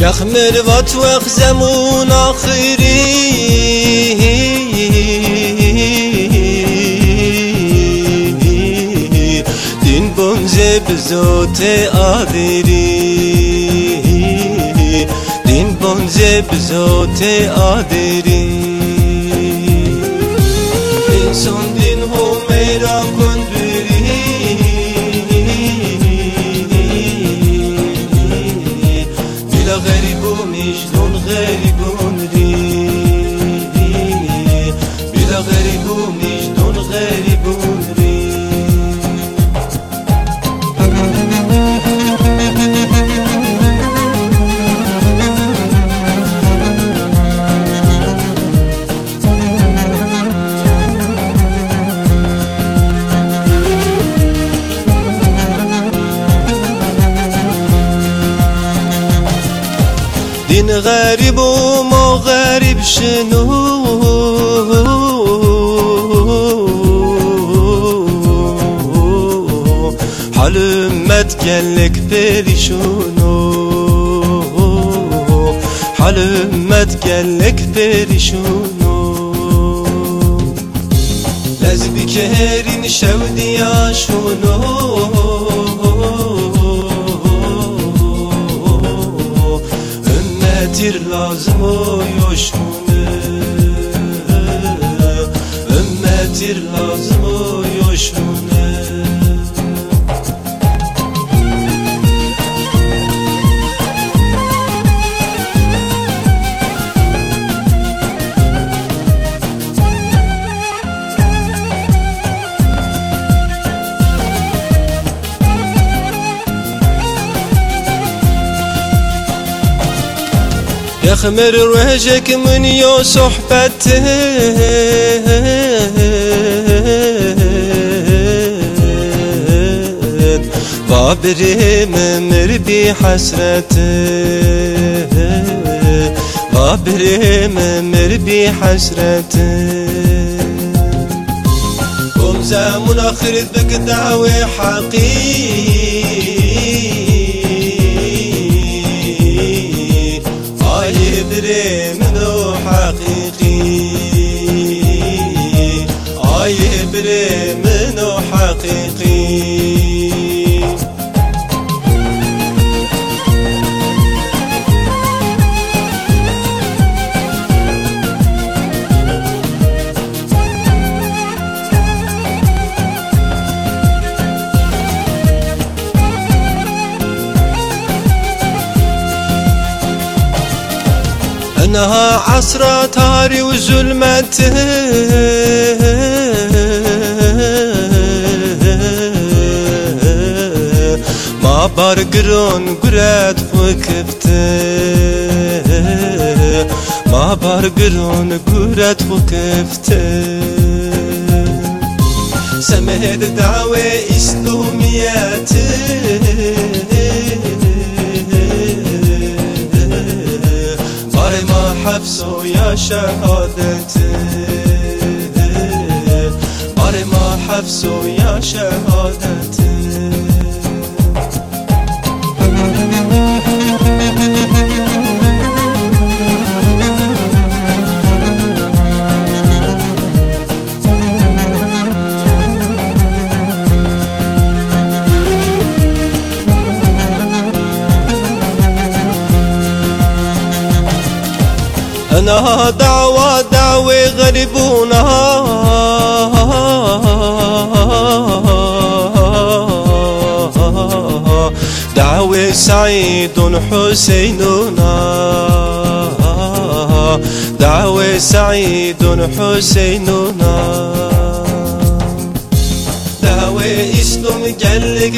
یخ مروت و اخزمون آخری دین بمزه بزوت آبری دین بمزه بزوت آدری دین غریب و ما غریب شنو حلمت گلک پریشونو حلمت گلک پریشونو لزبی که هرین شودی آشونو tir lazım o yoşmunu Ümmetir lazım o يخمر وجهك من يو صحبته. بابري ممر بحسرته بابري ممر بحسرته قم زامن اخرت بك دعوة حقيقي يدري منو حقيقي. أنها عصرة تاري وظلمته ما برقرون قرات وكفته ما برقرون قرات وكفته سمهد دعوة إسلامياته حفظ و یا شهادت. آره ما حفظ و یا أنا دعوة دعوة غريبونا. دعوة سعيد حسيننا دعوة سعيد حسيننا دعوة إسلام قلق